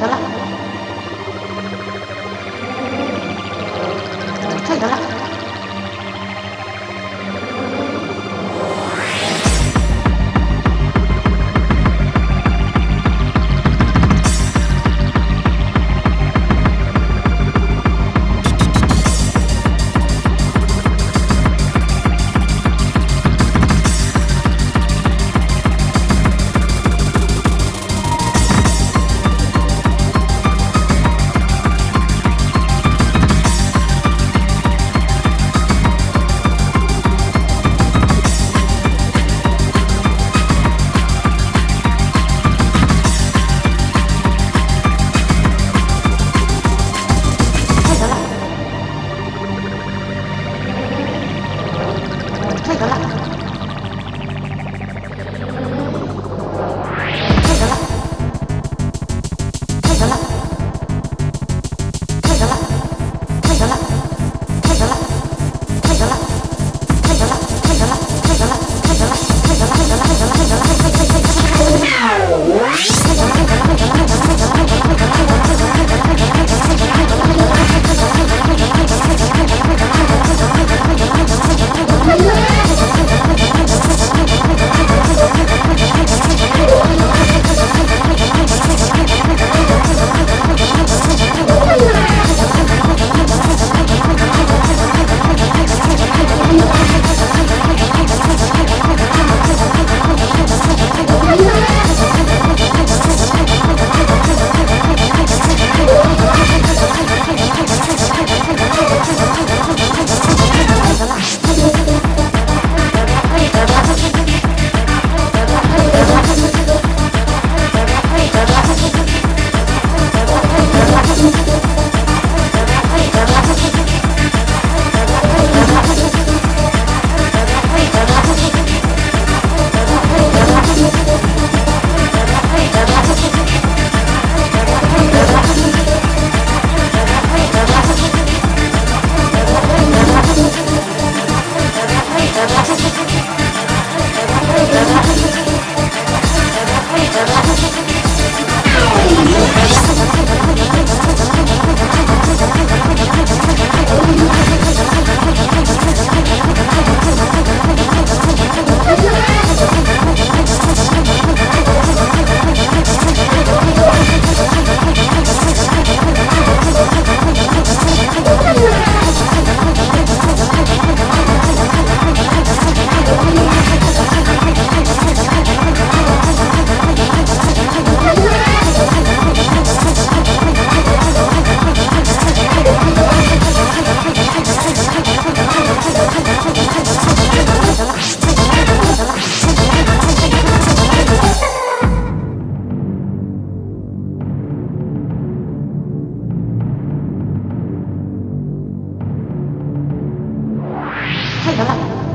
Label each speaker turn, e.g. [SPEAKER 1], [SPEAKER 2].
[SPEAKER 1] 得了。太始了。